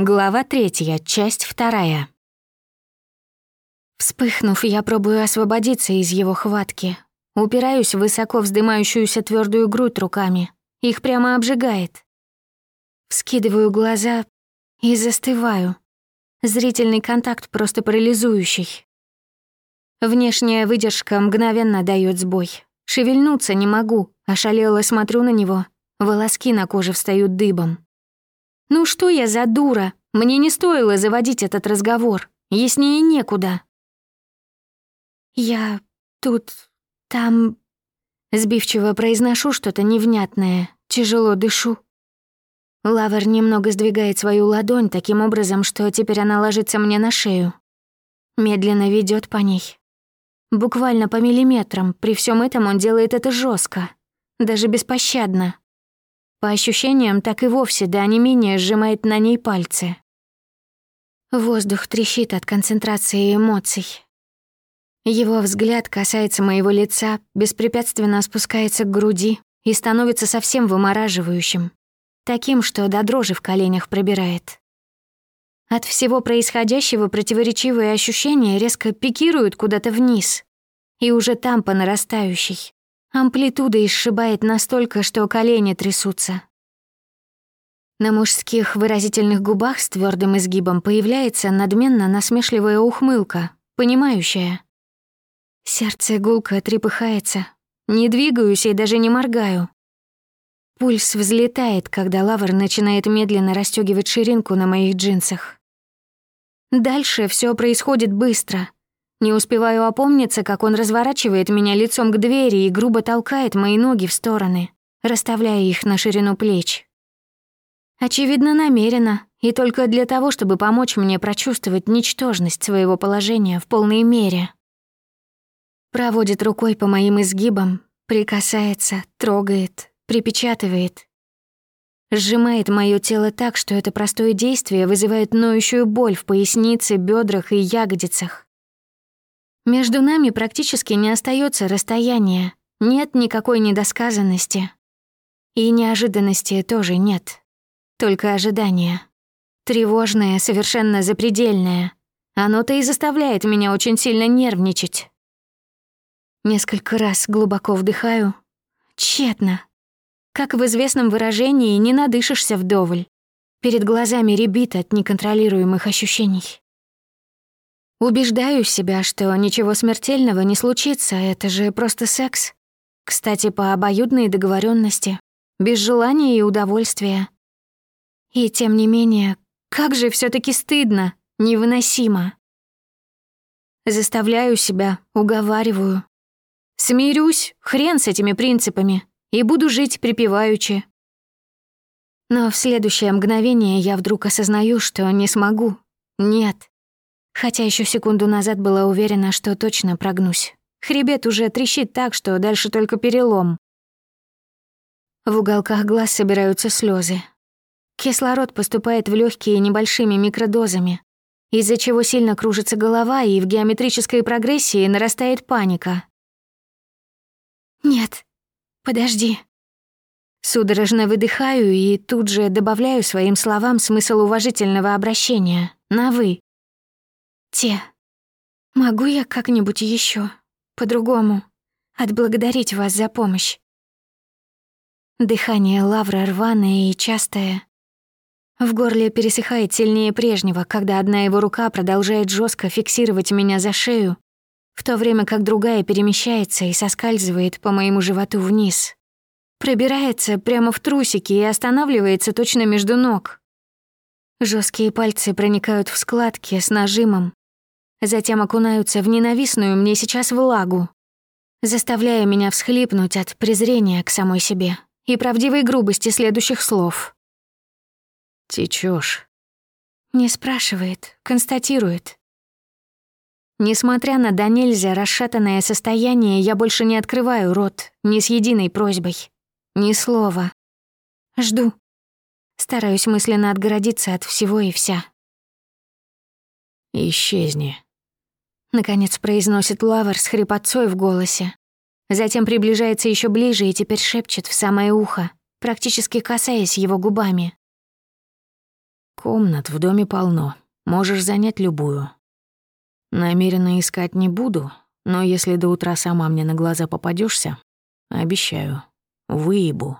Глава третья, часть вторая. Вспыхнув, я пробую освободиться из его хватки. Упираюсь в высоко вздымающуюся твердую грудь руками. Их прямо обжигает. Вскидываю глаза и застываю. Зрительный контакт просто парализующий. Внешняя выдержка мгновенно дает сбой. Шевельнуться не могу, ошалело смотрю на него. Волоски на коже встают дыбом. Ну что я за дура? Мне не стоило заводить этот разговор. Яснее некуда. Я тут... там... Сбивчиво произношу что-то невнятное, тяжело дышу. Лавр немного сдвигает свою ладонь таким образом, что теперь она ложится мне на шею. Медленно ведет по ней. Буквально по миллиметрам, при всем этом он делает это жестко, даже беспощадно. По ощущениям, так и вовсе до онемения сжимает на ней пальцы. Воздух трещит от концентрации эмоций. Его взгляд касается моего лица, беспрепятственно спускается к груди и становится совсем вымораживающим. Таким, что до дрожи в коленях пробирает. От всего происходящего противоречивые ощущения резко пикируют куда-то вниз. И уже там по нарастающей. Амплитуда изшибает настолько, что колени трясутся. На мужских выразительных губах с твердым изгибом появляется надменно насмешливая ухмылка, понимающая. Сердце гулко трепыхается. Не двигаюсь и даже не моргаю. Пульс взлетает, когда лавр начинает медленно расстёгивать ширинку на моих джинсах. Дальше все происходит быстро — не успеваю опомниться, как он разворачивает меня лицом к двери и грубо толкает мои ноги в стороны, расставляя их на ширину плеч. Очевидно, намеренно, и только для того, чтобы помочь мне прочувствовать ничтожность своего положения в полной мере. Проводит рукой по моим изгибам, прикасается, трогает, припечатывает. Сжимает мое тело так, что это простое действие вызывает ноющую боль в пояснице, бедрах и ягодицах. Между нами практически не остается расстояния, нет никакой недосказанности. И неожиданности тоже нет, только ожидание. Тревожное, совершенно запредельное. Оно-то и заставляет меня очень сильно нервничать. Несколько раз глубоко вдыхаю. Тщетно. Как в известном выражении, не надышишься вдоволь. Перед глазами рябит от неконтролируемых ощущений. Убеждаю себя, что ничего смертельного не случится, это же просто секс. Кстати, по обоюдной договоренности, без желания и удовольствия. И тем не менее, как же все таки стыдно, невыносимо. Заставляю себя, уговариваю. Смирюсь, хрен с этими принципами, и буду жить припеваючи. Но в следующее мгновение я вдруг осознаю, что не смогу. Нет, Хотя еще секунду назад была уверена, что точно прогнусь. Хребет уже трещит так, что дальше только перелом. В уголках глаз собираются слезы. Кислород поступает в легкие небольшими микродозами, из-за чего сильно кружится голова и в геометрической прогрессии нарастает паника. «Нет, подожди». Судорожно выдыхаю и тут же добавляю своим словам смысл уважительного обращения на «вы». Те. Могу я как-нибудь еще, по-другому, отблагодарить вас за помощь? Дыхание лавра рваное и частое. В горле пересыхает сильнее прежнего, когда одна его рука продолжает жестко фиксировать меня за шею, в то время как другая перемещается и соскальзывает по моему животу вниз. Пробирается прямо в трусики и останавливается точно между ног. Жесткие пальцы проникают в складки с нажимом, затем окунаются в ненавистную мне сейчас влагу, заставляя меня всхлипнуть от презрения к самой себе и правдивой грубости следующих слов. Течешь. Не спрашивает, констатирует. Несмотря на до нельзя расшатанное состояние, я больше не открываю рот ни с единой просьбой, ни слова. Жду. Стараюсь мысленно отгородиться от всего и вся. «Исчезни», Наконец произносит Лавр с хрипотцой в голосе. Затем приближается еще ближе и теперь шепчет в самое ухо, практически касаясь его губами. Комнат в доме полно. Можешь занять любую. Намеренно искать не буду, но если до утра сама мне на глаза попадешься, обещаю, выебу.